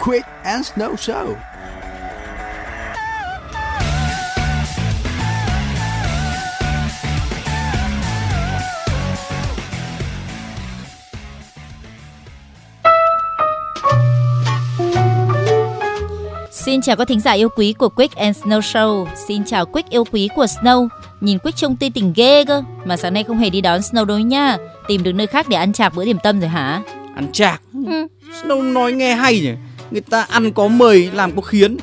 Quick and Snow Show. Xin chào các thính giả yêu quý của Quick and Snow Show. Xin chào Quick yêu quý của Snow. Nhìn Quick trông tươi tỉnh ghê cơ, mà sáng nay không hề đi đón Snow đối nha. Tìm được nơi khác để ăn chạc bữa điểm tâm rồi hả? Ăn chạc. Ừ. Snow nói nghe hay nhỉ. Người ta ăn có mời làm có khiến.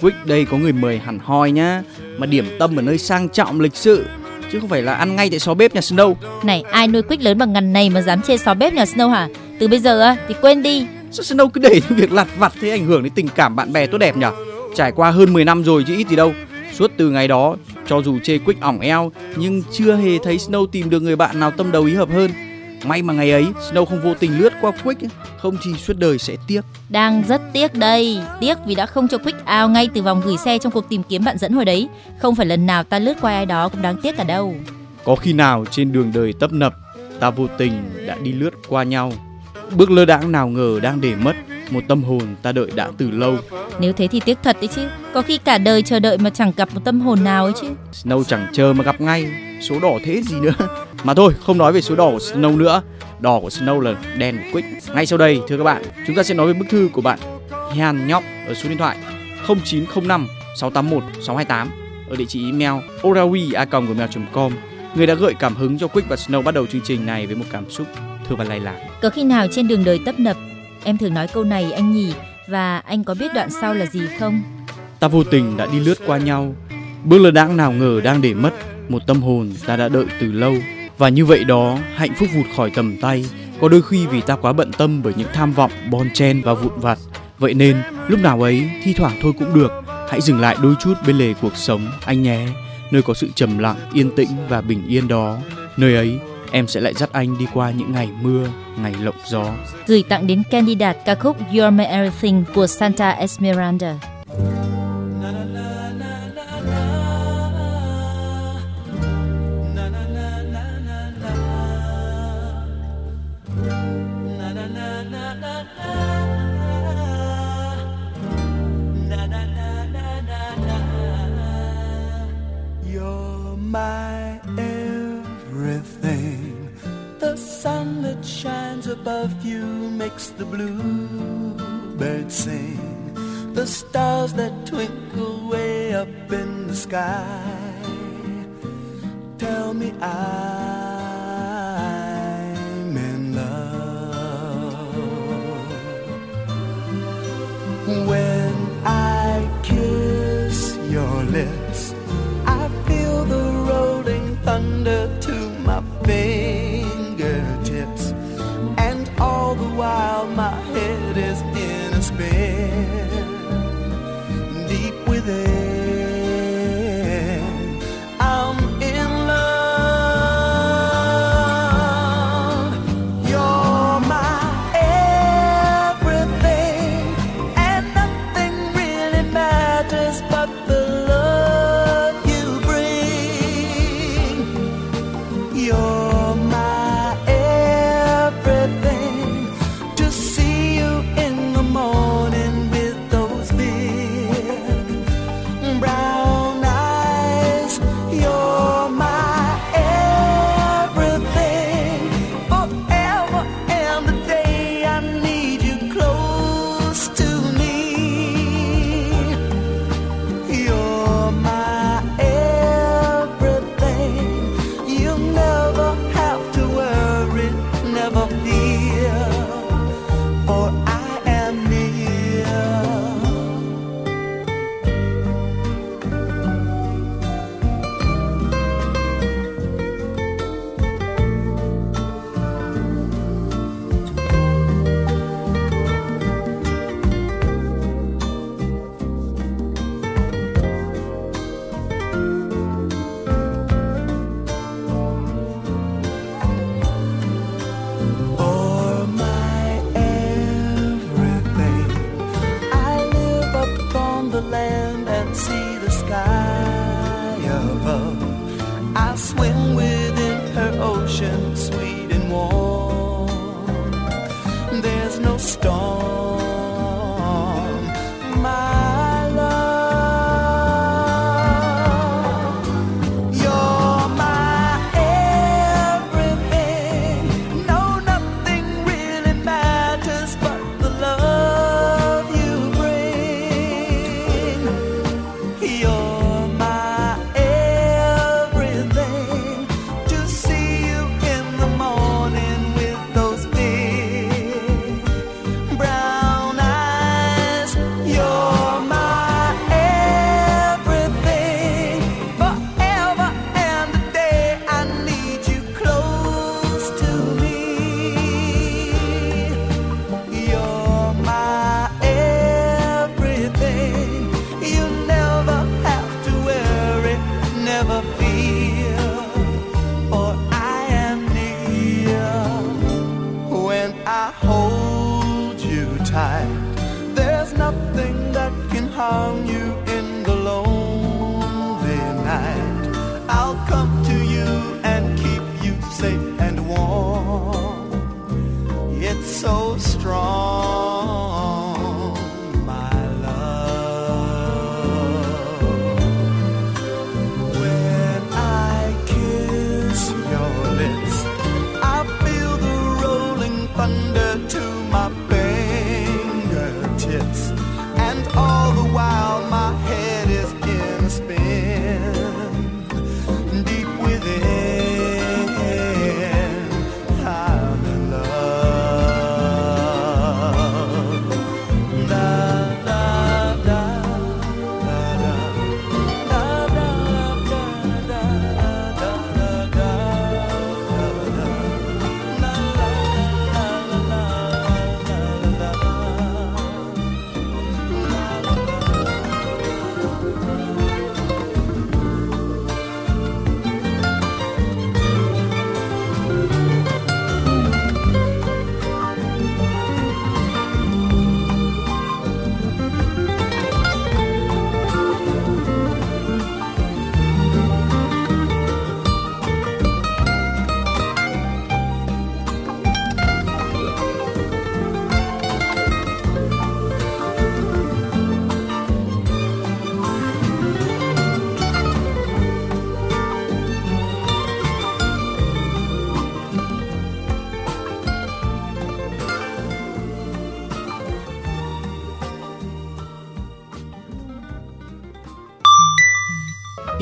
Quick đây có người mời hẳn hoi nhá, mà điểm tâm ở nơi sang trọng lịch sự chứ không phải là ăn ngay tại xó bếp nhà Snow. Này, ai nuôi Quick lớn bằng ngần này mà dám chê xó bếp nhà Snow hả? Từ bây giờ á thì quên đi. Sao Snow cứ để những việc lặt vặt thế ảnh hưởng đến tình cảm bạn bè tốt đẹp nhỉ? Trải qua hơn 10 năm rồi chứ ít gì đâu. Suốt từ ngày đó, cho dù chê Quick ỏng eo nhưng chưa hề thấy Snow tìm được người bạn nào tâm đầu ý hợp hơn. May mà ngày ấy Snow không vô tình lướt qua Quick, không thì suốt đời sẽ tiếc. Đang rất tiếc đây, tiếc vì đã không cho Quick out ngay từ vòng gửi xe trong cuộc tìm kiếm bạn dẫn hồi đấy. Không phải lần nào ta lướt qua ai đó cũng đáng tiếc cả đâu. Có khi nào trên đường đời tấp nập, ta vô tình đã đi lướt qua nhau. Bước lơ đãng nào ngờ đang để mất một tâm hồn ta đợi đã từ lâu. Nếu thế thì tiếc thật đấy chứ. Có khi cả đời chờ đợi mà chẳng gặp một tâm hồn nào ấy chứ. Snow chẳng chờ mà gặp ngay, số đỏ thế gì nữa. Mà thôi, không nói về số đỏ của Snow nữa. Đỏ của Snow là đen của Quick. Ngay sau đây, thưa các bạn, chúng ta sẽ nói về bức thư của bạn Hian Nhóc ở số điện thoại 0905 681 628 ở địa chỉ email orawi@gmail.com. Người đã gợi cảm hứng cho Quick và Snow bắt đầu chương trình này với một cảm xúc thơ và lay lạc. Có khi nào trên đường đời tấp nập em thường nói câu này anh nhỉ và anh có biết đoạn sau là gì không? Ta vô tình đã đi lướt qua nhau, bước lơ đãng nào ngờ đang để mất một tâm hồn ta đã đợi từ lâu. Và như vậy đó, hạnh phúc vụt khỏi tầm tay, có đôi khi vì ta quá bận tâm bởi những tham vọng bon chen và vụn vặt. Vậy nên, lúc nào ấy, thi thoảng thôi cũng được, hãy dừng lại đôi chút bên lề cuộc sống anh nhé, nơi có sự trầm lặng, yên tĩnh và bình yên đó. Nơi ấy, em sẽ lại dắt anh đi qua những ngày mưa, ngày lộng gió. Gửi tặng đến candidate ca khúc You're My Everything của Santa Esmeralda. You makes the bluebirds sing. The stars that twinkle way up in the sky. Tell me I'm in love. When I kiss your lips, I feel the rolling thunder the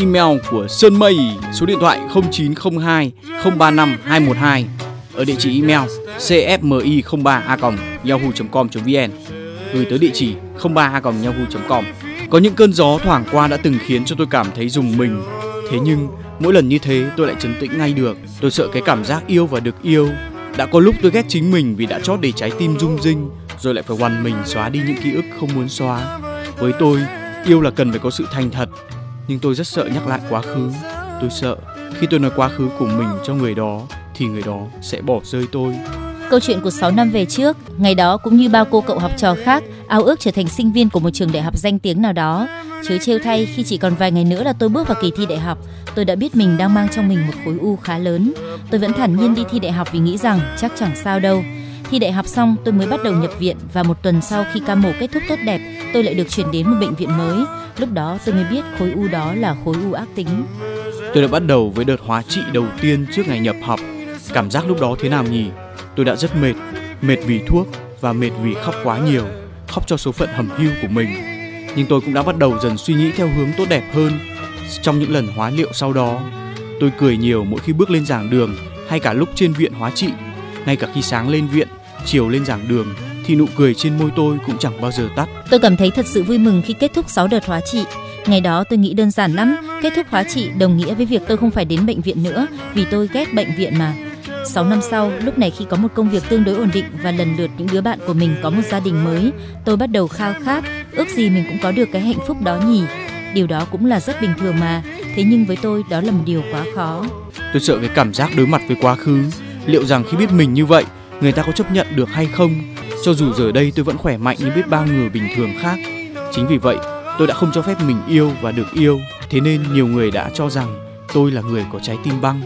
email của Sơn Mây số điện thoại 0902 035 212 ở địa chỉ email cfmi03a@yahoo.com.vn gửi tới địa chỉ 03a@yahoo.com. Có những cơn gió thoảng qua đã từng khiến cho tôi cảm thấy dùng mình. Thế nhưng mỗi lần như thế tôi lại trấn tĩnh ngay được. Tôi sợ cái cảm giác yêu và được yêu. Đã có lúc tôi ghét chính mình vì đã chót để trái tim rung rinh, rồi lại phải hoàn mình xóa đi những ký ức không muốn xóa. Với tôi, yêu là cần phải có sự thành thật, nhưng tôi rất sợ nhắc lại quá khứ. Tôi sợ khi tôi nói quá khứ của mình cho người đó thì người đó sẽ bỏ rơi tôi. Câu chuyện của 6 năm về trước, ngày đó cũng như bao cô cậu học trò khác, ao ước trở thành sinh viên của một trường đại học danh tiếng nào đó. Chớ trêu thay khi chỉ còn vài ngày nữa là tôi bước vào kỳ thi đại học, tôi đã biết mình đang mang trong mình một khối u khá lớn. Tôi vẫn thản nhiên đi thi đại học vì nghĩ rằng chắc chẳng sao đâu. Thi đại học xong, tôi mới bắt đầu nhập viện và một tuần sau khi ca mổ kết thúc tốt đẹp, tôi lại được chuyển đến một bệnh viện mới. Lúc đó tôi mới biết khối u đó là khối u ác tính. Tôi đã bắt đầu với đợt hóa trị đầu tiên trước ngày nhập học. Cảm giác lúc đó thế nào nhỉ? Tôi đã rất mệt, mệt vì thuốc và mệt vì khóc quá nhiều, khóc cho số phận hầm hưu của mình. Nhưng tôi cũng đã bắt đầu dần suy nghĩ theo hướng tốt đẹp hơn. Trong những lần hóa liệu sau đó, tôi cười nhiều mỗi khi bước lên giảng đường hay cả lúc trên viện hóa trị. Ngay cả khi sáng lên viện, chiều lên giảng đường thì nụ cười trên môi tôi cũng chẳng bao giờ tắt. Tôi cảm thấy thật sự vui mừng khi kết thúc 6 đợt hóa trị. Ngày đó tôi nghĩ đơn giản lắm, kết thúc hóa trị đồng nghĩa với việc tôi không phải đến bệnh viện nữa vì tôi ghét bệnh viện mà. 6 năm sau, lúc này khi có một công việc tương đối ổn định và lần lượt những đứa bạn của mình có một gia đình mới, tôi bắt đầu khao khát, ước gì mình cũng có được cái hạnh phúc đó nhỉ. Điều đó cũng là rất bình thường mà, thế nhưng với tôi đó là một điều quá khó. Tôi sợ cái cảm giác đối mặt với quá khứ, liệu rằng khi biết mình như vậy, người ta có chấp nhận được hay không? Cho dù giờ đây tôi vẫn khỏe mạnh như biết bao người bình thường khác. Chính vì vậy, tôi đã không cho phép mình yêu và được yêu, thế nên nhiều người đã cho rằng tôi là người có trái tim băng.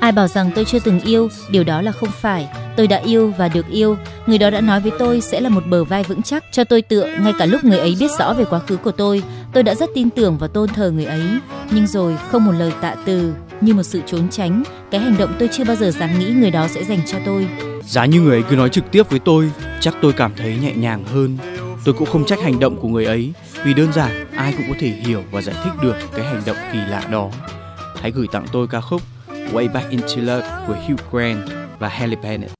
Ai bảo rằng tôi chưa từng yêu, điều đó là không phải. Tôi đã yêu và được yêu. Người đó đã nói với tôi sẽ là một bờ vai vững chắc cho tôi tựa ngay cả lúc người ấy biết rõ về quá khứ của tôi. Tôi đã rất tin tưởng và tôn thờ người ấy. Nhưng rồi không một lời tạ từ, như một sự trốn tránh, cái hành động tôi chưa bao giờ dám nghĩ người đó sẽ dành cho tôi. Giá như người ấy cứ nói trực tiếp với tôi, chắc tôi cảm thấy nhẹ nhàng hơn. Tôi cũng không trách hành động của người ấy, vì đơn giản ai cũng có thể hiểu và giải thích được cái hành động kỳ lạ đó. Hãy gửi tặng tôi ca khúc Way Back Into Love của Hugh Grant và Halle Bennett.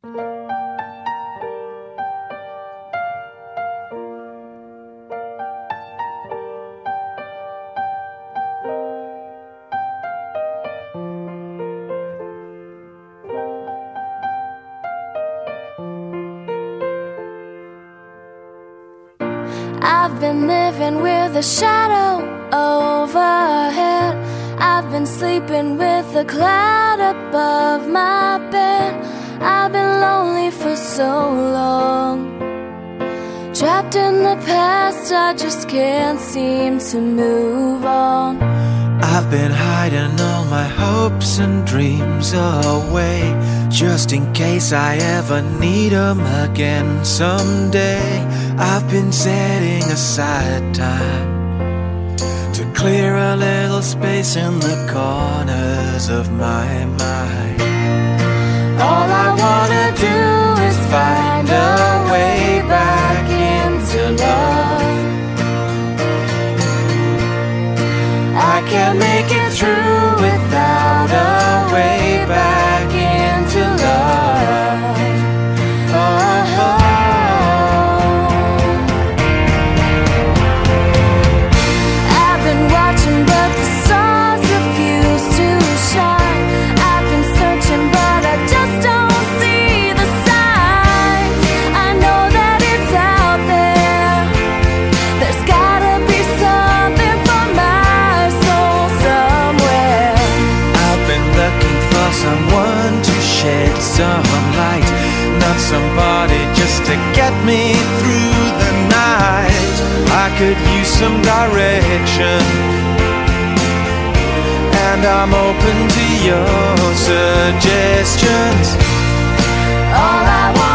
A shadow overhead. I've been sleeping with a cloud above my bed. I've been lonely for so long. Trapped in the past, I just can't seem to move on. I've been hiding all my hopes and dreams away just in case I ever need 'em again someday. I've been setting aside time to clear a little space in the corners of my mind. All I wanna do is find a way back into love. I can't make it to get me through the night. I could use some direction, and I'm open to your suggestions. All I wanna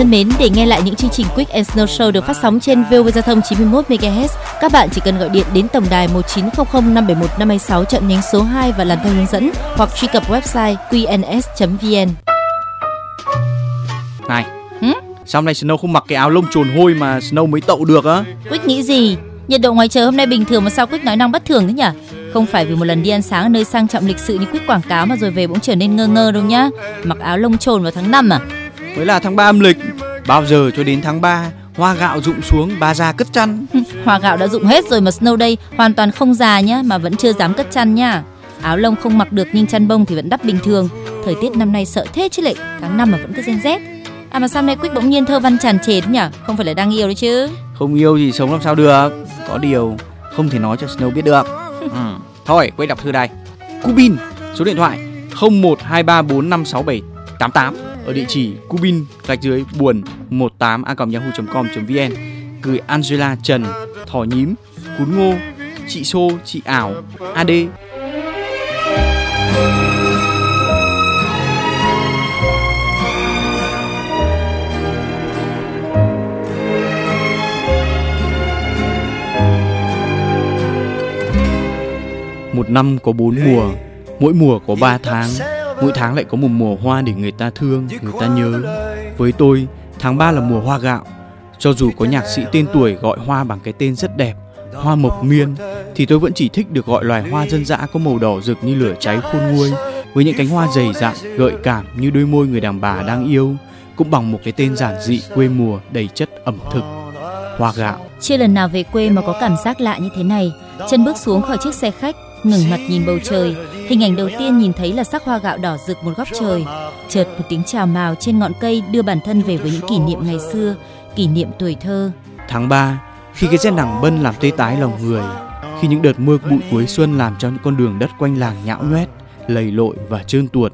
thân mến, để nghe lại những chương trình Quick and Snow Show được phát sóng trên VOV Giao thông 91 MHz, các bạn chỉ cần gọi điện đến tổng đài 1900 571 526 chọn nhánh số 2 và làm theo hướng dẫn hoặc truy cập website qns.vn. Này, Hử? sao hôm nay Snow không mặc cái áo lông trồn hôi mà Snow mới tậu được á? Quick nghĩ gì? Nhiệt độ ngoài trời hôm nay bình thường mà sao Quick nói năng bất thường thế nhỉ? Không phải vì một lần đi ăn sáng ở nơi sang trọng lịch sự như Quick quảng cáo mà rồi về bỗng trở nên ngơ ngơ đâu nhá. Mặc áo lông trồn vào tháng 5 à? Mới là tháng 3 âm lịch. Bao giờ cho đến tháng 3 hoa gạo rụng xuống bà già cất chăn. Hoa gạo đã dụng hết rồi mà Snow đây hoàn toàn không già nhá mà vẫn chưa dám cất chăn nhá. Áo lông không mặc được nhưng chăn bông thì vẫn đắp bình thường. Thời tiết năm nay sợ thế chứ lệ, tháng 5 mà vẫn cứ gen rét. À mà sao nay Quick bỗng nhiên thơ văn tràn trề thế nhỉ? Không phải là đang yêu đấy chứ? Không yêu thì sống làm sao được. Có điều không thể nói cho Snow biết được. ừ. Thôi, quay đọc thư đây. Cubin, số điện thoại 0123456788 ở địa chỉ cubin gạch dưới buồn 18 a yahoo.com.vn gửi Angela Trần, Thỏ Nhím, Cún Ngô, chị Xô, chị Ảo, AD. Một năm có bốn mùa, mỗi mùa có ba tháng, mỗi tháng lại có một mùa hoa để người ta thương, người ta nhớ. Với tôi, tháng 3 là mùa hoa gạo. Cho dù có nhạc sĩ tên tuổi gọi hoa bằng cái tên rất đẹp, hoa mộc miên, thì tôi vẫn chỉ thích được gọi loài hoa dân dã có màu đỏ rực như lửa cháy khôn nguôi, với những cánh hoa dày dặn, gợi cảm như đôi môi người đàn bà đang yêu, cũng bằng một cái tên giản dị quê mùa đầy chất ẩm thực. Hoa gạo. Chưa lần nào về quê mà có cảm giác lạ như thế này. Chân bước xuống khỏi chiếc xe khách, ngẩng mặt nhìn bầu trời. Hình ảnh đầu tiên nhìn thấy là sắc hoa gạo đỏ rực một góc trời. Chợt một tiếng chào mào trên ngọn cây đưa bản thân về với những kỷ niệm ngày xưa, kỷ niệm tuổi thơ. Tháng 3, khi cái rét nặng bân làm tê tái lòng người, khi những đợt mưa bụi cuối xuân làm cho những con đường đất quanh làng nhão nhoét, lầy lội và trơn tuột,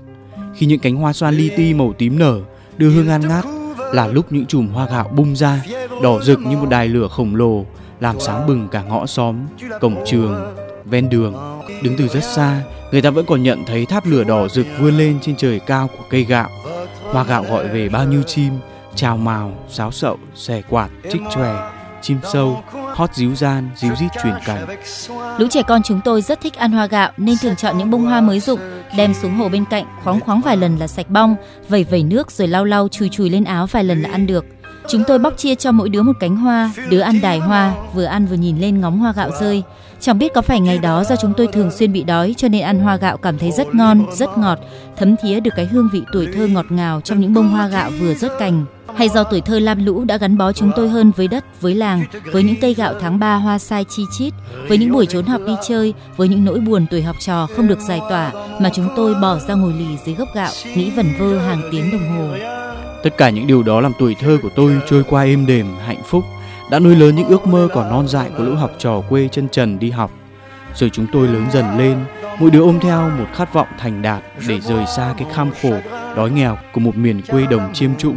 khi những cánh hoa xoan li ti màu tím nở đưa hương an ngát, là lúc những chùm hoa gạo bung ra, đỏ rực như một đài lửa khổng lồ, làm sáng bừng cả ngõ xóm, cổng trường, ven đường. Đứng từ rất xa, người ta vẫn còn nhận thấy tháp lửa đỏ rực vươn lên trên trời cao của cây gạo. Hoa gạo gọi về bao nhiêu chim, chào mào, sáo sậu, xẻ quạt, trích chòe, chim sâu, hót díu gian, díu dít truyền cảnh. Lũ trẻ con chúng tôi rất thích ăn hoa gạo nên thường chọn những bông hoa mới rụng, đem xuống hồ bên cạnh, khoáng khoáng vài lần là sạch bong, vẩy vẩy nước rồi lau lau chùi chùi lên áo vài lần là ăn được. Chúng tôi bóc chia cho mỗi đứa một cánh hoa, đứa ăn đài hoa, vừa ăn vừa nhìn lên ngóng hoa gạo rơi. Chẳng biết có phải ngày đó do chúng tôi thường xuyên bị đói cho nên ăn hoa gạo cảm thấy rất ngon, rất ngọt, thấm thía được cái hương vị tuổi thơ ngọt ngào trong những bông hoa gạo vừa rớt cành. Hay do tuổi thơ lam lũ đã gắn bó chúng tôi hơn với đất, với làng, với những cây gạo tháng 3 hoa sai chi chít, với những buổi trốn học đi chơi, với những nỗi buồn tuổi học trò không được giải tỏa mà chúng tôi bỏ ra ngồi lì dưới gốc gạo, nghĩ vẩn vơ hàng tiếng đồng hồ. Tất cả những điều đó làm tuổi thơ của tôi trôi qua êm đềm, hạnh phúc, đã nuôi lớn những ước mơ còn non dại của lũ học trò quê chân trần đi học. Rồi chúng tôi lớn dần lên, mỗi đứa ôm theo một khát vọng thành đạt để rời xa cái kham khổ, đói nghèo của một miền quê đồng chiêm trũng.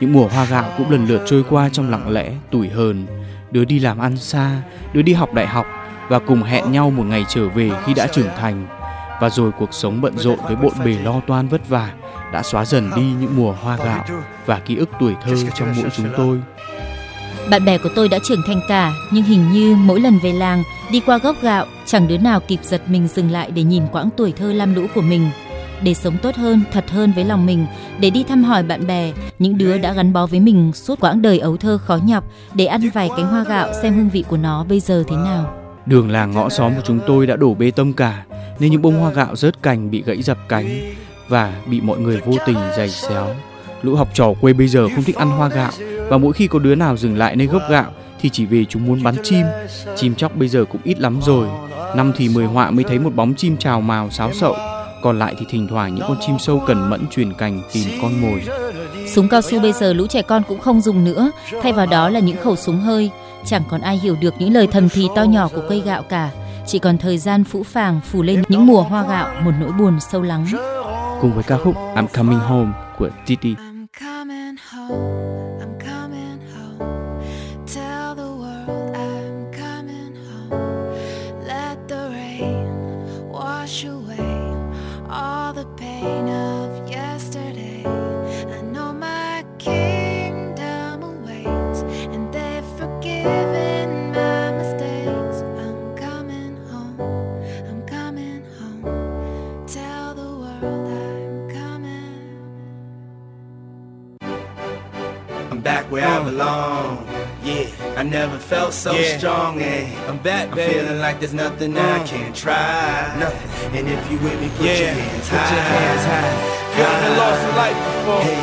Những mùa hoa gạo cũng lần lượt trôi qua trong lặng lẽ, tủi hờn. Đứa đi làm ăn xa, đứa đi học đại học và cùng hẹn nhau một ngày trở về khi đã trưởng thành. Và rồi cuộc sống bận rộn với bộn bề lo toan vất vả đã xóa dần đi những mùa hoa gạo và ký ức tuổi thơ trong mỗi chúng tôi. Bạn bè của tôi đã trưởng thành cả, nhưng hình như mỗi lần về làng, đi qua gốc gạo, chẳng đứa nào kịp giật mình dừng lại để nhìn quãng tuổi thơ lam lũ của mình. Để sống tốt hơn, thật hơn với lòng mình, để đi thăm hỏi bạn bè, những đứa đã gắn bó với mình suốt quãng đời ấu thơ khó nhọc, để ăn vài cánh hoa gạo xem hương vị của nó bây giờ thế nào. Đường làng ngõ xóm của chúng tôi đã đổ bê tông cả, nên những bông hoa gạo rớt cành bị gãy dập cánh và bị mọi người vô tình giày xéo. Lũ học trò quê bây giờ không thích ăn hoa gạo và mỗi khi có đứa nào dừng lại nơi gốc gạo thì chỉ vì chúng muốn bắn chim. Chim chóc bây giờ cũng ít lắm rồi. Năm thì mười họa mới thấy một bóng chim chào mào sáo sậu, còn lại thì thỉnh thoảng những con chim sâu cẩn mẫn truyền cành tìm con mồi. Súng cao su bây giờ lũ trẻ con cũng không dùng nữa, thay vào đó là những khẩu súng hơi. Chẳng còn ai hiểu được những lời thầm thì to nhỏ của cây gạo cả. Chỉ còn thời gian phũ phàng phủ lên những mùa hoa gạo một nỗi buồn sâu lắng. Cùng với ca khúc I'm Coming Home của Titi. I'm coming home, never felt so Yeah. strong, and I'm back, I'm baby. feeling like there's nothing I Uh. can't try. Nothing. And if you with me, put Yeah, your hands put high. your hands high. You been lost in life before? Hey,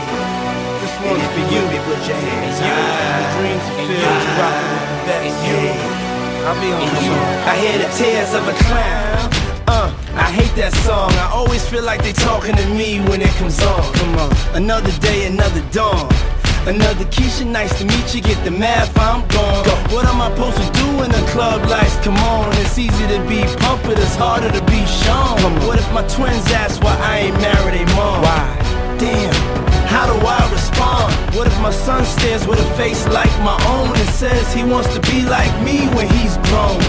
This and one's if for you me, put your hands You, high. the dreams And fulfilled, you rockin' with the best. And You. I'll be on And you. I hear the tears of a clown. Uh, I hate that song. I always feel like they talking to me when it comes on. Come on. Another day, another dawn. Another Keisha, nice to meet you. Get the math, I'm gone. What am I supposed to do when the club lights come on? It's easy to be pumped, but it's harder to be shown. What if my twins ask why I ain't married a mom? Why? Damn, how do I respond? What if my son stares with a face like my own and says he wants to be like me when he's grown?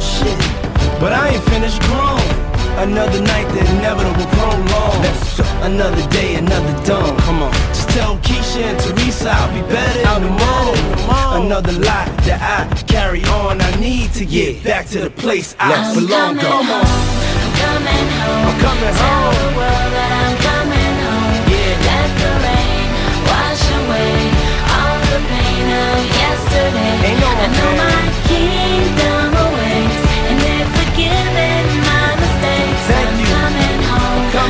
Shit, but I ain't finished grown. Another night, the inevitable prolong. Another day, another dawn. Come on. Just tell Keisha and Teresa I'll be better out the morning. Another lie that I carry on. I need to get back to the place I Let's- belong. coming Come on. I'm coming home. I'm coming Tell home. the world that I'm coming home. Yeah. Let the rain wash away all the pain of yesterday. Ain't no I know my kingdom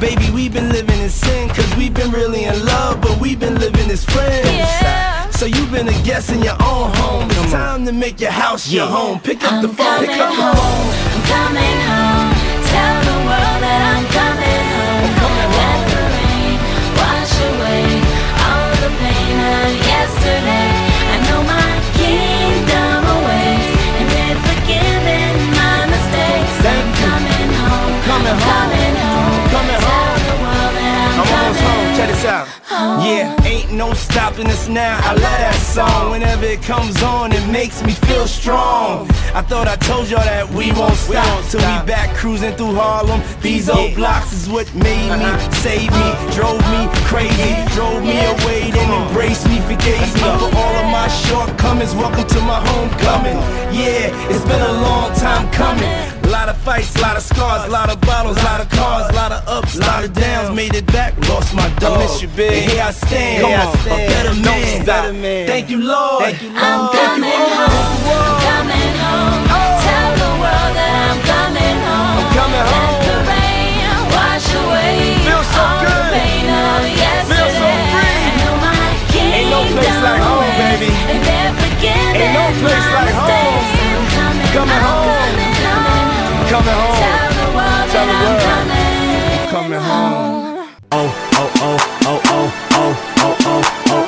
Ballin'. Baby, we've been living in sin, cause we've been really in love, but we've been living as friends. Yeah. So you've been a guest in your own home. It's time to make your house your home. Pick up I'm the phone, coming pick up the home. phone. I'm coming home. Tell the world that I'm coming home. I'm coming Let the rain wash away all the pain of yesterday. I know my kingdom awaits, and they're forgiving my mistakes. I'm coming home. I'm home. coming home. Check. Yeah, ain't no stopping us now. I love that song. Whenever it comes on, it makes me feel strong. I thought I told y'all that we won't stop won't till we back cruising through Harlem. These old Yeah. blocks is what made me, uh-huh. saved me, uh-huh. drove me crazy, drove me away, then embraced me, forgave me for all of my shortcomings. Welcome to my homecoming. Yeah, it's been a long time coming. A lot of fights, a lot of scars, a lot of bottles, a lot of cars, a lot of ups, a lot of downs. Made it back, lost my dog. miss you, big. And here I stand, Come here I stand. a better Don't man, stop. better man. Thank you, Lord. Thank you, I'm Lord. Thank you, coming coming home. Oh, oh, oh, oh, oh, oh, oh, oh, oh. oh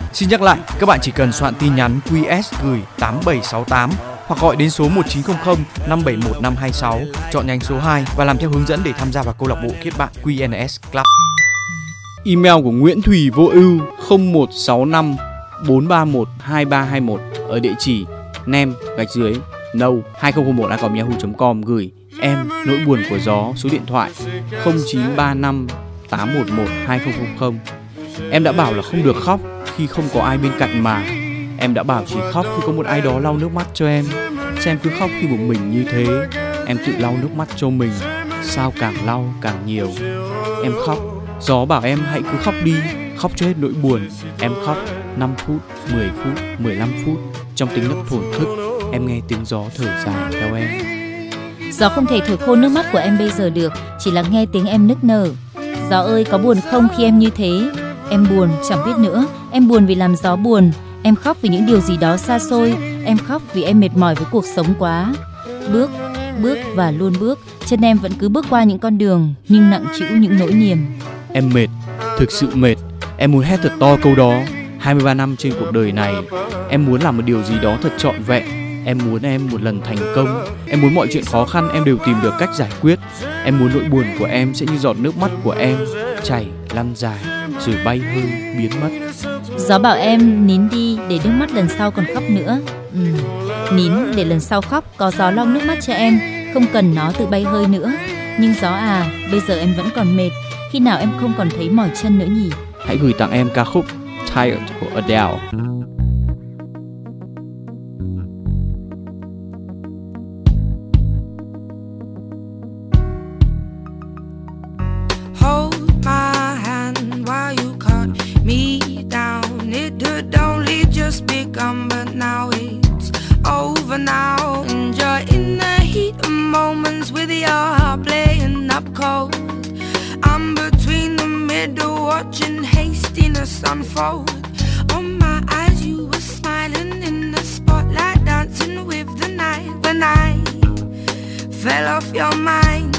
Xin nhắc lại, các bạn chỉ cần soạn tin nhắn QS gửi 8768 hoặc gọi đến số 1900 571 526 chọn nhánh số 2 và làm theo hướng dẫn để tham gia vào câu lạc bộ kết bạn QNS Club. Email của Nguyễn Thùy Vô Ưu 0165 431 2321 ở địa chỉ nem gạch dưới no 2001 yahoo.com gửi em nỗi buồn của gió số điện thoại 0935 811 2000 Em đã bảo là không được khóc khi không có ai bên cạnh mà. Em đã bảo chỉ khóc khi có một ai đó lau nước mắt cho em. Xem cứ khóc khi một mình như thế. Em tự lau nước mắt cho mình. Sao càng lau càng nhiều. Em khóc. Gió bảo em hãy cứ khóc đi. Khóc cho hết nỗi buồn. Em khóc. 5 phút, 10 phút, 15 phút. Trong tiếng nấc thổn thức Em nghe tiếng gió thở dài theo em. Gió không thể thổi khô nước mắt của em bây giờ được, chỉ là nghe tiếng em nức nở. Gió ơi có buồn không khi em như thế? Em buồn, chẳng biết nữa. Em buồn vì làm gió buồn. Em khóc vì những điều gì đó xa xôi. Em khóc vì em mệt mỏi với cuộc sống quá. Bước, bước và luôn bước, chân em vẫn cứ bước qua những con đường nhưng nặng chịu những nỗi niềm. Em mệt, thực sự mệt. Em muốn hét thật to câu đó. 23 năm trên cuộc đời này, em muốn làm một điều gì đó thật trọn vẹn. Em muốn em một lần thành công. Em muốn mọi chuyện khó khăn em đều tìm được cách giải quyết. Em muốn nỗi buồn của em sẽ như giọt nước mắt của em, chảy lăn dài rồi bay hơi biến mất. Gió bảo em nín đi để nước mắt lần sau còn khóc nữa. Ừ. Nín để lần sau khóc có gió long nước mắt cho em, không cần nó tự bay hơi nữa. Nhưng gió à, bây giờ em vẫn còn mệt, khi nào em không còn thấy mỏi chân nữa nhỉ? Hãy gửi tặng em ca khúc Tired của Adele. Fell off your mind.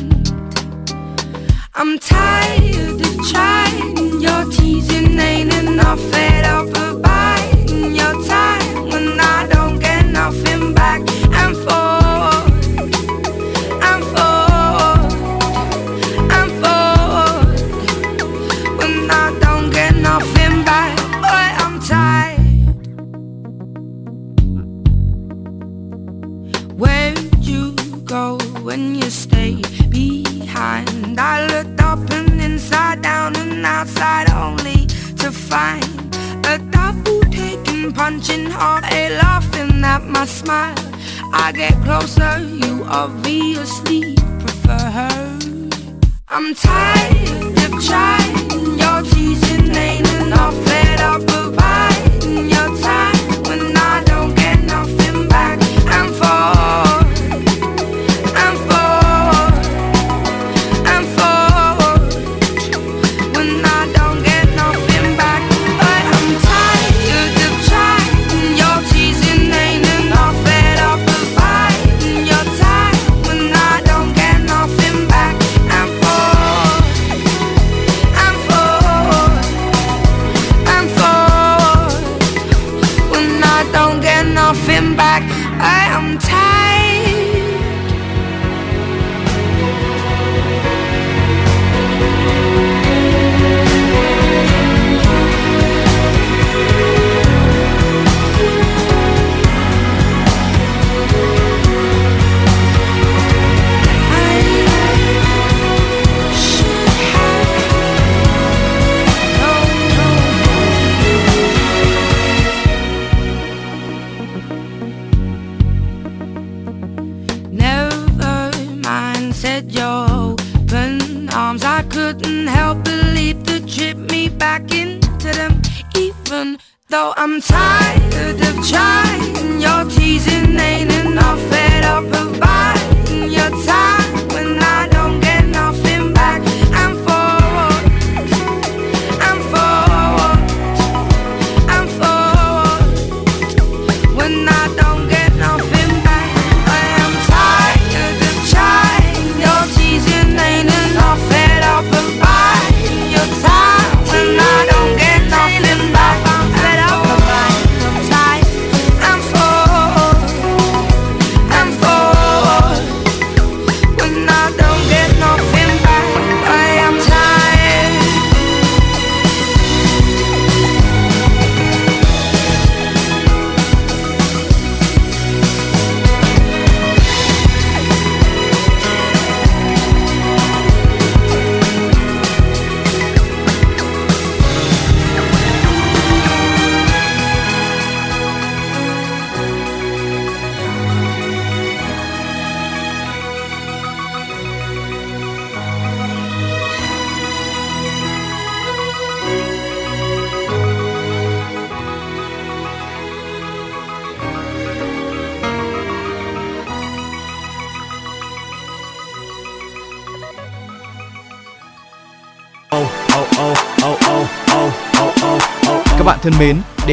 I'm tired of trying. Your teasing ain't enough. Fed up heart, a laughing at my smile. I get closer, you obviously prefer her. I'm tired of trying, your teasing ain't enough.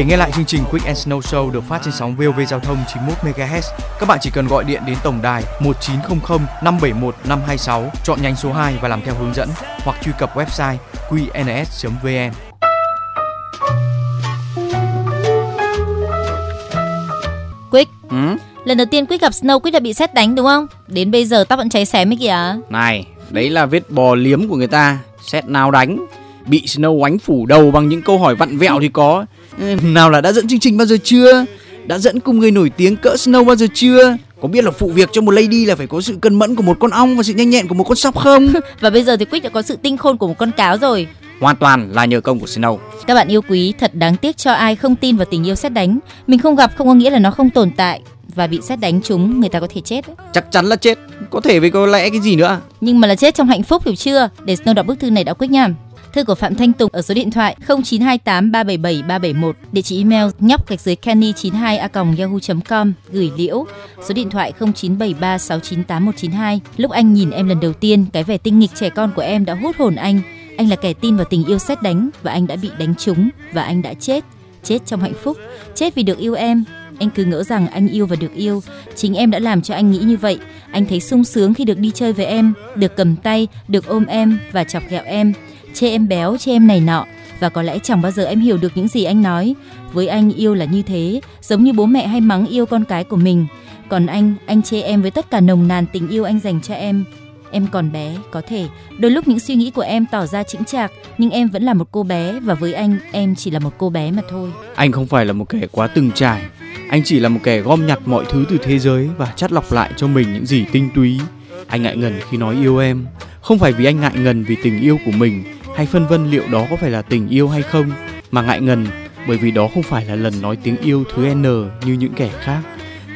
Để nghe lại chương trình Quick and Snow Show được phát trên sóng VOV Giao thông 91 MHz, các bạn chỉ cần gọi điện đến tổng đài 1900 571 526, chọn nhánh số 2 và làm theo hướng dẫn hoặc truy cập website qns.vn. Quick, Ừ? lần đầu tiên Quick gặp Snow Quick đã bị xét đánh đúng không? Đến bây giờ tóc vẫn cháy xém ấy kìa. Này, đấy là vết bò liếm của người ta. Xét nào đánh. Bị Snow oánh phủ đầu bằng những câu hỏi vặn vẹo thì có. Nào là đã dẫn chương trình bao giờ chưa? Đã dẫn cùng người nổi tiếng cỡ Snow bao giờ chưa? Có biết là phụ việc cho một lady là phải có sự cân mẫn của một con ong và sự nhanh nhẹn của một con sóc không? Và bây giờ thì Quick đã có sự tinh khôn của một con cáo rồi. Hoàn toàn là nhờ công của Snow. Các bạn yêu quý, thật đáng tiếc cho ai không tin vào tình yêu xét đánh. Mình không gặp không có nghĩa là nó không tồn tại. Và bị xét đánh chúng, người ta có thể chết. ấy. Chắc chắn là chết. Có thể với có lẽ cái gì nữa? Nhưng mà là chết trong hạnh phúc hiểu chưa? Để Snow đọc bức thư này đã Quick nha. Thư của Phạm Thanh Tùng ở số điện thoại 0928 377 371, địa chỉ email nhóc gạch dưới kenny92 a yahoo.com, gửi liễu, số điện thoại 0973 698 192. Lúc anh nhìn em lần đầu tiên, cái vẻ tinh nghịch trẻ con của em đã hút hồn anh. Anh là kẻ tin vào tình yêu xét đánh và anh đã bị đánh trúng và anh đã chết. Chết trong hạnh phúc, chết vì được yêu em. Anh cứ ngỡ rằng anh yêu và được yêu, chính em đã làm cho anh nghĩ như vậy. Anh thấy sung sướng khi được đi chơi với em, được cầm tay, được ôm em và chọc ghẹo em chê em béo, chê em này nọ và có lẽ chẳng bao giờ em hiểu được những gì anh nói. Với anh yêu là như thế, giống như bố mẹ hay mắng yêu con cái của mình. Còn anh, anh chê em với tất cả nồng nàn tình yêu anh dành cho em. Em còn bé, có thể đôi lúc những suy nghĩ của em tỏ ra chững chạc, nhưng em vẫn là một cô bé và với anh, em chỉ là một cô bé mà thôi. Anh không phải là một kẻ quá từng trải. Anh chỉ là một kẻ gom nhặt mọi thứ từ thế giới và chắt lọc lại cho mình những gì tinh túy. Anh ngại ngần khi nói yêu em, không phải vì anh ngại ngần vì tình yêu của mình hay phân vân liệu đó có phải là tình yêu hay không, mà ngại ngần bởi vì đó không phải là lần nói tiếng yêu thứ N như những kẻ khác.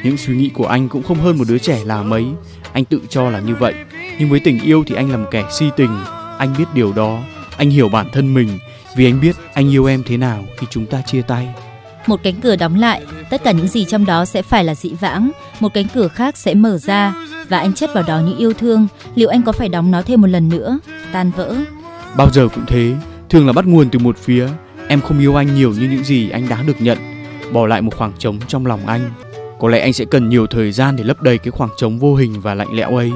Những suy nghĩ của anh cũng không hơn một đứa trẻ là mấy. Anh tự cho là như vậy. Nhưng với tình yêu thì anh là một kẻ si tình. Anh biết điều đó. Anh hiểu bản thân mình. Vì anh biết anh yêu em thế nào khi chúng ta chia tay. Một cánh cửa đóng lại, tất cả những gì trong đó sẽ phải là dị vãng, một cánh cửa khác sẽ mở ra và anh chất vào đó những yêu thương, liệu anh có phải đóng nó thêm một lần nữa? Tan vỡ. Bao giờ cũng thế, thường là bắt nguồn từ một phía. Em không yêu anh nhiều như những gì anh đáng được nhận, bỏ lại một khoảng trống trong lòng anh. Có lẽ anh sẽ cần nhiều thời gian để lấp đầy cái khoảng trống vô hình và lạnh lẽo ấy.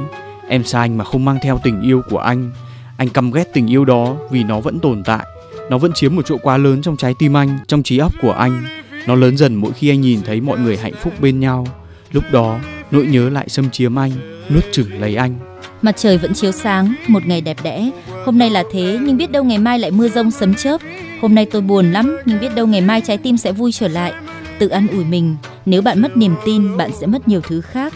Em xa anh mà không mang theo tình yêu của anh. Anh căm ghét tình yêu đó vì nó vẫn tồn tại. Nó vẫn chiếm một chỗ quá lớn trong trái tim anh, trong trí óc của anh. Nó lớn dần mỗi khi anh nhìn thấy mọi người hạnh phúc bên nhau. Lúc đó, nỗi nhớ lại xâm chiếm anh, nuốt chửng lấy anh. Mặt trời vẫn chiếu sáng, một ngày đẹp đẽ. Hôm nay là thế, nhưng biết đâu ngày mai lại mưa rông sấm chớp. Hôm nay tôi buồn lắm, nhưng biết đâu ngày mai trái tim sẽ vui trở lại. Tự ăn ủi mình, nếu bạn mất niềm tin, bạn sẽ mất nhiều thứ khác.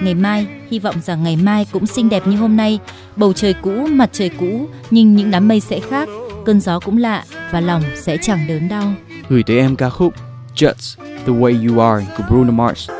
Ngày mai, hy vọng rằng ngày mai cũng xinh đẹp như hôm nay. Bầu trời cũ, mặt trời cũ, nhưng những đám mây sẽ khác. Cơn gió cũng lạ và lòng sẽ chẳng đớn đau. Gửi tới em ca khúc Just the Way You Are của Bruno Mars.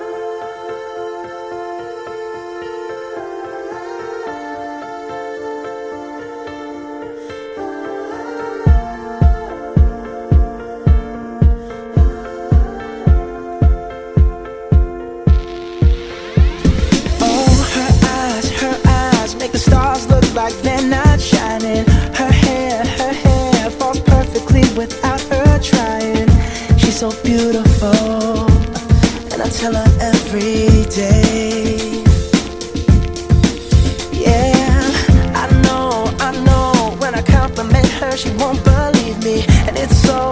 She won't believe me, and it's so,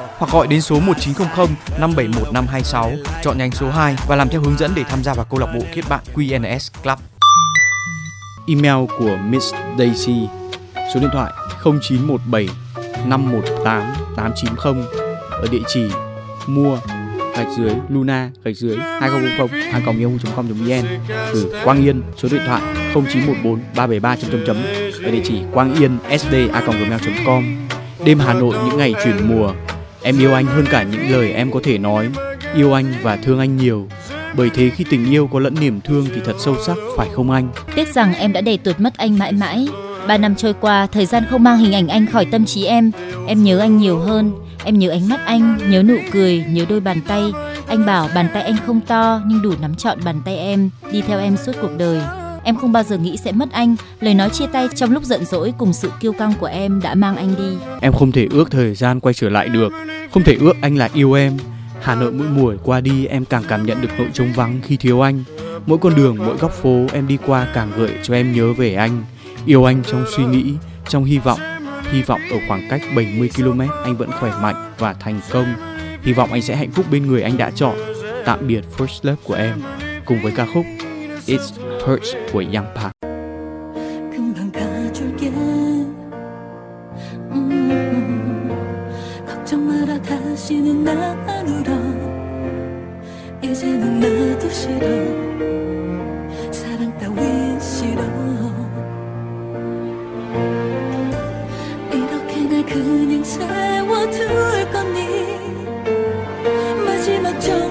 hoặc gọi đến số 1900 571 526 chọn nhánh số 2 và làm theo hướng dẫn để tham gia vào câu lạc bộ kết bạn QNS Club. Email của Miss Daisy, số điện thoại 0917 518 890 ở địa chỉ mua gạch dưới luna gạch dưới 2040 a yahoo.com vn gửi Quang Yên số điện thoại 0914 373 chấm chấm chấm ở địa chỉ quang yên sd a gmail.com đêm Hà Nội những ngày chuyển mùa em yêu anh hơn cả những lời em có thể nói yêu anh và thương anh nhiều bởi thế khi tình yêu có lẫn niềm thương thì thật sâu sắc phải không anh Tiếc rằng em đã để tuột mất anh mãi mãi. Ba năm trôi qua, thời gian không mang hình ảnh anh khỏi tâm trí em. Em nhớ anh nhiều hơn. Em nhớ ánh mắt anh, nhớ nụ cười, nhớ đôi bàn tay. Anh bảo bàn tay anh không to nhưng đủ nắm trọn bàn tay em, đi theo em suốt cuộc đời. Em không bao giờ nghĩ sẽ mất anh. Lời nói chia tay trong lúc giận dỗi cùng sự kiêu căng của em đã mang anh đi. Em không thể ước thời gian quay trở lại được, không thể ước anh lại yêu em. Hà Nội mỗi mùa qua đi em càng cảm nhận được nỗi trống vắng khi thiếu anh. Mỗi con đường, mỗi góc phố em đi qua càng gợi cho em nhớ về anh. Yêu anh trong suy nghĩ, trong hy vọng. Hy vọng ở khoảng cách 70 km anh vẫn khỏe mạnh và thành công. Hy vọng anh sẽ hạnh phúc bên người anh đã chọn. Tạm biệt First Love của em cùng với ca khúc It Hurts 도의 양파 그냥 세워둘 거니? 마지막 정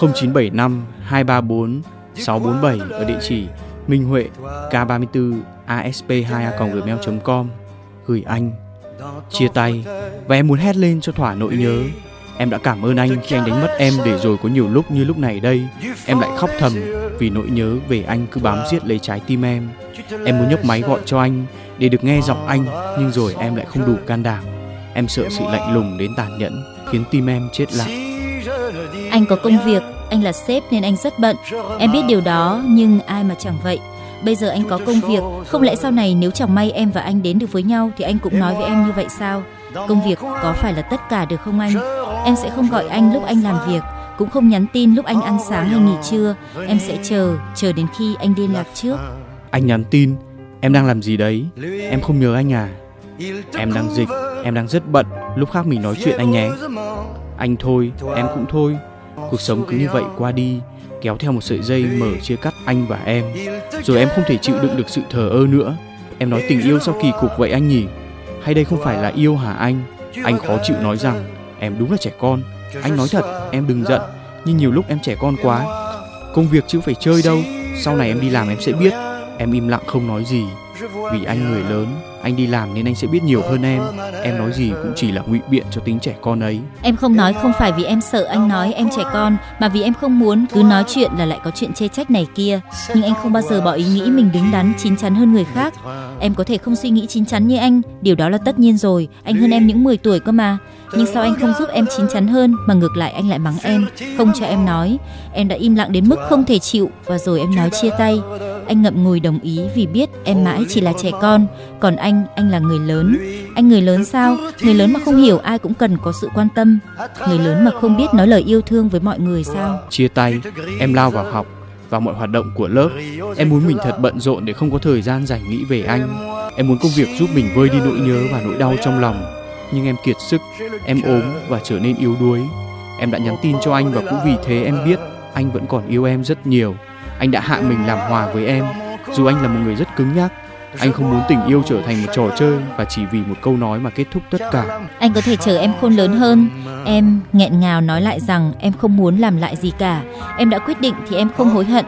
0975 234 647 ở địa chỉ minh huệ k34 asp2a.gmail.com gửi anh. Chia tay và em muốn hét lên cho thỏa nỗi nhớ. Em đã cảm ơn anh khi anh đánh mất em để rồi có nhiều lúc như lúc này đây. Em lại khóc thầm vì nỗi nhớ về anh cứ bám giết lấy trái tim em. Em muốn nhấc máy gọi cho anh để được nghe giọng anh, nhưng rồi em lại không đủ can đảm. Em sợ sự lạnh lùng đến tàn nhẫn khiến tim em chết lặng. Anh có công việc, anh là sếp nên anh rất bận. Em biết điều đó nhưng ai mà chẳng vậy. Bây giờ anh có công việc, không lẽ sau này nếu chẳng may em và anh đến được với nhau thì anh cũng nói với em như vậy sao? Công việc có phải là tất cả được không anh? Em sẽ không gọi anh lúc anh làm việc, cũng không nhắn tin lúc anh ăn sáng hay nghỉ trưa. Em sẽ chờ, chờ đến khi anh liên lạc trước. anh nhắn tin em đang làm gì đấy em không nhớ anh à em đang dịch em đang rất bận lúc khác mình nói chuyện anh nhé anh thôi, em cũng thôi. Cuộc sống cứ như vậy qua đi, kéo theo một sợi dây mở chia cắt anh và em. Rồi em không thể chịu đựng được sự thờ ơ nữa. Em nói tình yêu sao kỳ cục vậy anh nhỉ? Hay đây không phải là yêu hả anh? Anh khó chịu nói rằng, em đúng là trẻ con. Anh nói thật, em đừng giận, nhưng nhiều lúc em trẻ con quá. Công việc chứ phải chơi đâu. Sau này em đi làm em sẽ biết, em im lặng không nói gì vì anh người lớn anh đi làm nên anh sẽ biết nhiều hơn em em nói gì cũng chỉ là ngụy biện cho tính trẻ con ấy Em không nói không phải vì em sợ anh nói em trẻ con mà vì em không muốn cứ nói chuyện là lại có chuyện chê trách này kia. Nhưng anh không bao giờ bỏ ý nghĩ mình đứng đắn chín chắn hơn người khác. Em có thể không suy nghĩ chín chắn như anh, điều đó là tất nhiên rồi. Anh hơn em những 10 tuổi cơ mà. Nhưng sao anh không giúp em chín chắn hơn mà ngược lại anh lại mắng em, không cho em nói. Em đã im lặng đến mức không thể chịu và rồi em nói chia tay. Anh ngậm ngùi đồng ý vì biết em mãi chỉ là trẻ con, còn anh, anh là người lớn. Anh người lớn sao? Người lớn mà không hiểu ai cũng cần có sự quan tâm. Người lớn mà không biết nói lời yêu thương với mọi người sao? chia tay em lao vào học và mọi hoạt động của lớp em muốn mình thật bận rộn để không có thời gian dành nghĩ về anh em muốn công việc giúp mình vơi đi nỗi nhớ và nỗi đau trong lòng nhưng em kiệt sức, em ốm và trở nên yếu đuối. Em đã nhắn tin cho anh và cũng vì thế em biết anh vẫn còn yêu em rất nhiều. Anh đã hạ mình làm hòa với em, dù anh là một người rất cứng nhắc. Anh không muốn tình yêu trở thành một trò chơi và chỉ vì một câu nói mà kết thúc tất cả. Anh có thể chờ em khôn lớn hơn. Em nghẹn ngào nói lại rằng em không muốn làm lại gì cả. Em đã quyết định thì em không hối hận.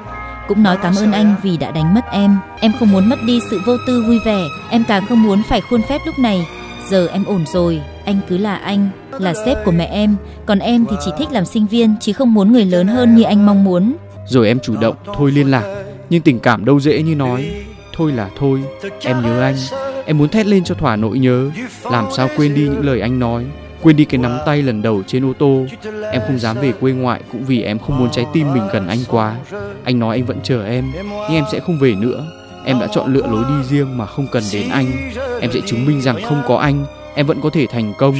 Cũng nói cảm ơn anh vì đã đánh mất em. Em không muốn mất đi sự vô tư vui vẻ. Em càng không muốn phải khuôn phép lúc này. Giờ em ổn rồi. Anh cứ là anh, là sếp của mẹ em. Còn em thì chỉ thích làm sinh viên, chứ không muốn người lớn hơn như anh mong muốn. Rồi em chủ động thôi liên lạc, nhưng tình cảm đâu dễ như nói. Thôi là thôi, em nhớ anh. Em muốn thét lên cho thỏa nỗi nhớ. Làm sao quên đi những lời anh nói quên đi cái nắm tay lần đầu trên ô tô em không dám về quê ngoại cũng vì em không muốn trái tim mình gần anh quá anh nói anh vẫn chờ em nhưng em sẽ không về nữa em đã chọn lựa lối đi riêng mà không cần đến anh em sẽ chứng minh rằng không có anh em vẫn có thể thành công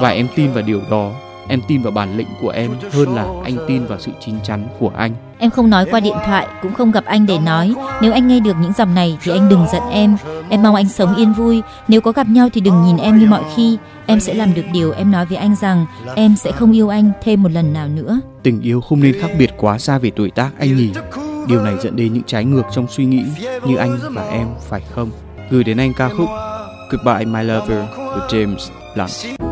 và em tin vào điều đó em tin vào bản lĩnh của em hơn là anh tin vào sự chín chắn của anh Em không nói qua điện thoại, cũng không gặp anh để nói. Nếu anh nghe được những dòng này thì anh đừng giận em. Em mong anh sống yên vui. Nếu có gặp nhau thì đừng nhìn em như mọi khi. Em sẽ làm được điều em nói với anh rằng em sẽ không yêu anh thêm một lần nào nữa. tình yêu không nên khác biệt quá xa về tuổi tác anh nhỉ điều này dẫn đến những trái ngược trong suy nghĩ như anh và em, phải không? Gửi đến anh ca khúc Goodbye, My Lover của James Blunt.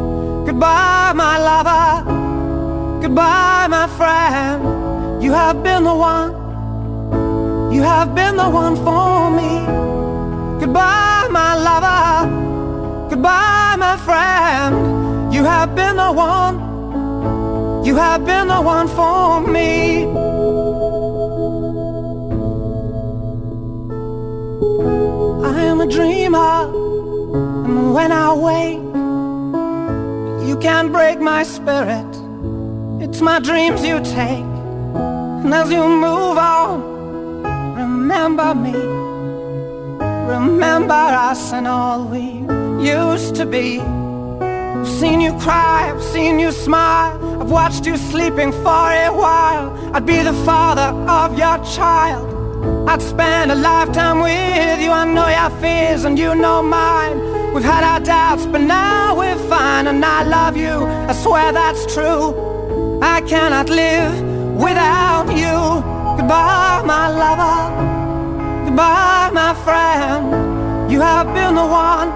Goodbye, my lover. Goodbye, my friend. You have been the one. You have been the one for me. Goodbye, my lover. Goodbye, my friend. You have been the one. You have been the one for me. I am a dreamer. And when I wake, can't break my spirit. It's my dreams you take. And as you move on, remember me. Remember us and all we used to be. I've seen you cry, I've seen you smile. I've watched you sleeping for a while. I'd be the father of your child. I'd spend a lifetime with you. I know your fears and you know mine. We've had our doubts, but now we're fine. And I love you, I swear that's true. I cannot live without you. Goodbye, my lover. Goodbye, my friend. You have been the one.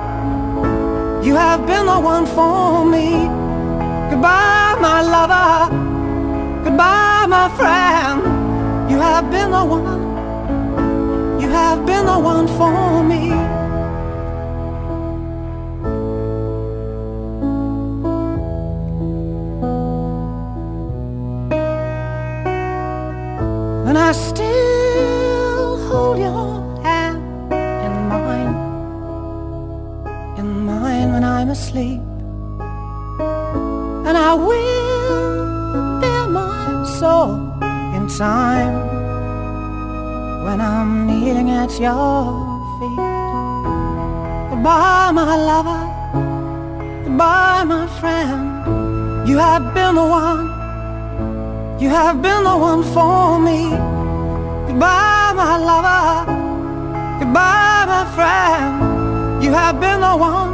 You have been the one for me. Goodbye, my lover. Goodbye, my friend. You have been the one. You have been the one for me. And I still hold your hand in mine, in mine when I'm asleep. And I will bear my soul in time when I'm kneeling at your feet. Goodbye, my lover. Goodbye, my friend. You have been the one. You have been the one for me. Goodbye, my lover. Goodbye, my friend. You have been the one.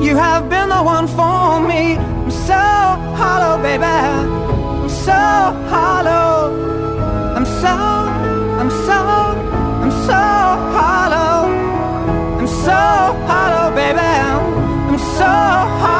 You have been the one for me. I'm so hollow, baby. I'm so hollow. I'm so, I'm so, I'm so hollow. I'm so hollow, baby. I'm so hollow.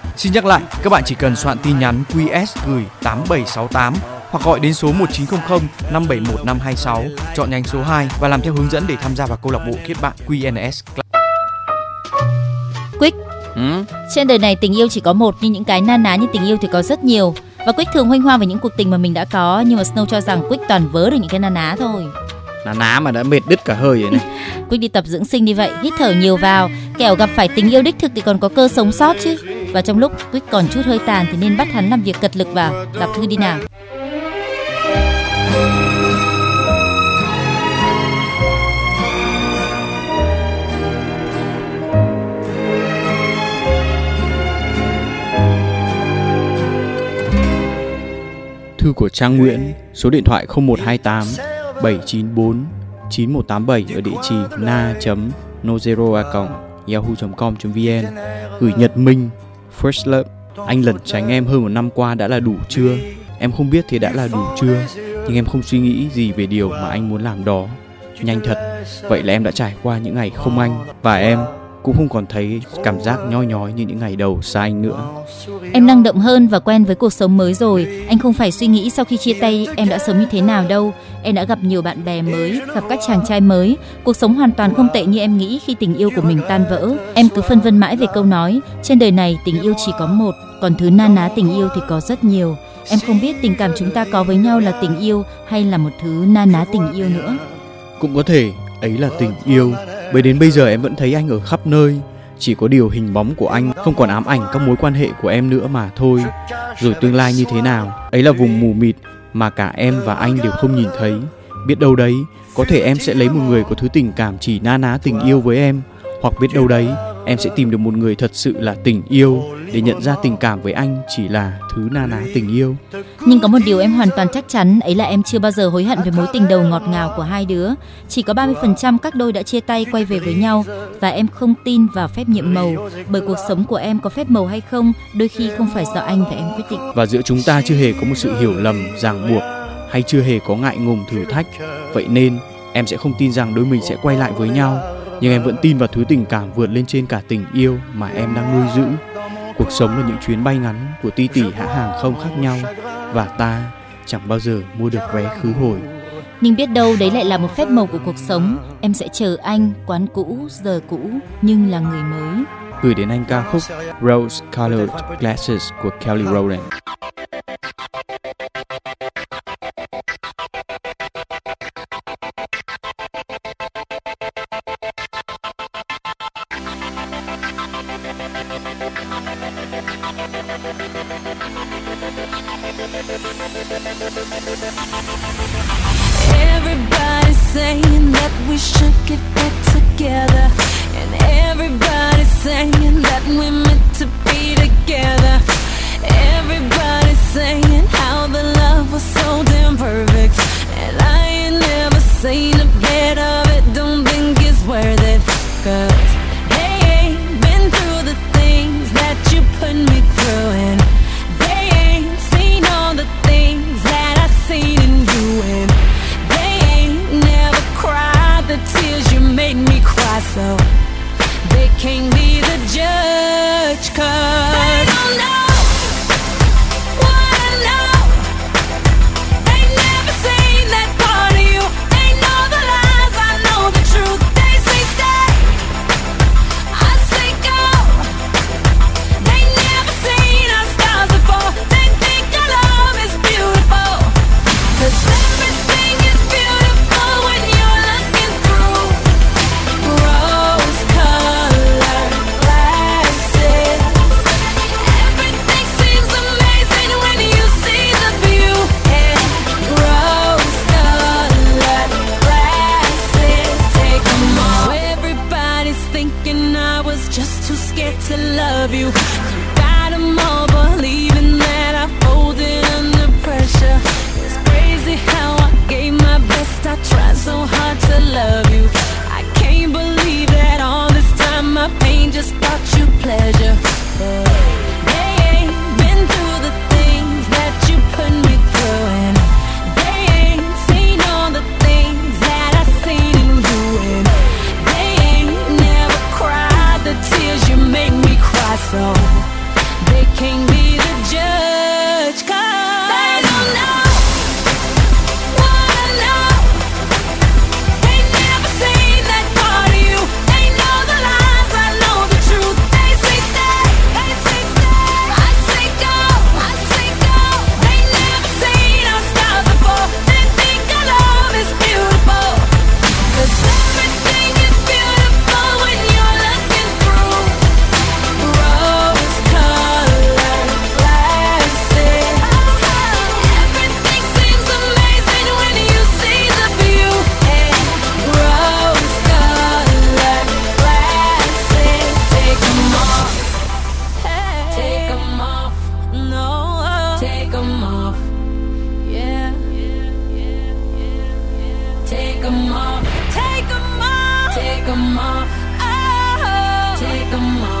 Xin nhắc lại, các bạn chỉ cần soạn tin nhắn QS gửi 8768 hoặc gọi đến số 1900 571 526 chọn nhánh số 2 và làm theo hướng dẫn để tham gia vào câu lạc bộ kết bạn QNS Club. Quick, Ừ? trên đời này tình yêu chỉ có một nhưng những cái na ná như tình yêu thì có rất nhiều. Và Quick thường hoanh hoang về những cuộc tình mà mình đã có nhưng mà Snow cho rằng Quick toàn vớ được những cái na ná thôi. Là ná mà đã mệt đứt cả hơi rồi này. Quick đi tập dưỡng sinh đi vậy, hít thở nhiều vào, kẻo gặp phải tình yêu đích thực thì còn có cơ sống sót chứ. Và trong lúc quyết còn chút hơi tàn thì nên bắt hắn làm việc cật lực vào. Đọc thư đi nào. Thư của Trang Nguyễn, số điện thoại 0128 794 9187 ở địa chỉ na.nozero.yahoo.com.vn gửi Nhật Minh First Love. Anh lẩn tránh em hơn một năm qua đã là đủ chưa? Em không biết thì đã là đủ chưa? Nhưng em không suy nghĩ gì về điều mà anh muốn làm đó. Nhanh thật, vậy là em đã trải qua những ngày không anh và em cũng không còn thấy cảm giác nhoi nhói như những ngày đầu xa anh nữa Em năng động hơn và quen với cuộc sống mới rồi. Anh không phải suy nghĩ sau khi chia tay em đã sống như thế nào đâu. Em đã gặp nhiều bạn bè mới, gặp các chàng trai mới. Cuộc sống hoàn toàn không tệ như em nghĩ khi tình yêu của mình tan vỡ. Em cứ phân vân mãi về câu nói trên đời này tình yêu chỉ có một, còn thứ na ná tình yêu thì có rất nhiều. Em không biết tình cảm chúng ta có với nhau là tình yêu hay là một thứ na ná tình yêu nữa. cũng có thể ấy là tình yêu bởi đến bây giờ em vẫn thấy anh ở khắp nơi. Chỉ có điều hình bóng của anh không còn ám ảnh các mối quan hệ của em nữa mà thôi. Rồi tương lai như thế nào? Ấy là vùng mù mịt mà cả em và anh đều không nhìn thấy. Biết đâu đấy, có thể em sẽ lấy một người có thứ tình cảm chỉ na ná tình yêu với em hoặc biết đâu đấy em sẽ tìm được một người thật sự là tình yêu để nhận ra tình cảm với anh chỉ là thứ na ná tình yêu Nhưng có một điều em hoàn toàn chắc chắn ấy là em chưa bao giờ hối hận về mối tình đầu ngọt ngào của hai đứa. Chỉ có 30% các đôi đã chia tay quay về với nhau và em không tin vào phép nhiệm màu bởi cuộc sống của em có phép màu hay không đôi khi không phải do anh và em quyết định. và giữa chúng ta chưa hề có một sự hiểu lầm ràng buộc hay chưa hề có ngại ngùng thử thách vậy nên em sẽ không tin rằng đôi mình sẽ quay lại với nhau nhưng em vẫn tin vào thứ tình cảm vượt lên trên cả tình yêu mà em đang nuôi giữ cuộc sống là những chuyến bay ngắn của ti tỷ hãng hàng không khác nhau và ta chẳng bao giờ mua được vé khứ hồi Nhưng biết đâu đấy lại là một phép màu của cuộc sống. Em sẽ chờ anh quán cũ, giờ cũ nhưng là người mới. gửi đến anh ca khúc Rose Colored Glasses của Kelly Rowland we should get back together. And everybody's saying that we're them off. Take them off. Take them off. Oh. Take them off.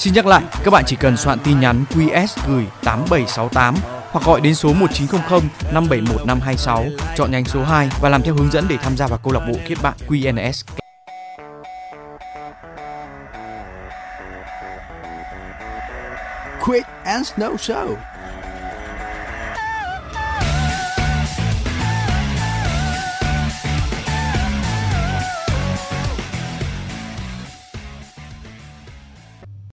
Xin nhắc lại, các bạn chỉ cần soạn tin nhắn QS gửi 8768 hoặc gọi đến số 1900 571 526 chọn nhánh số 2 và làm theo hướng dẫn để tham gia vào câu lạc bộ kết bạn QNS. Quick and Snow Show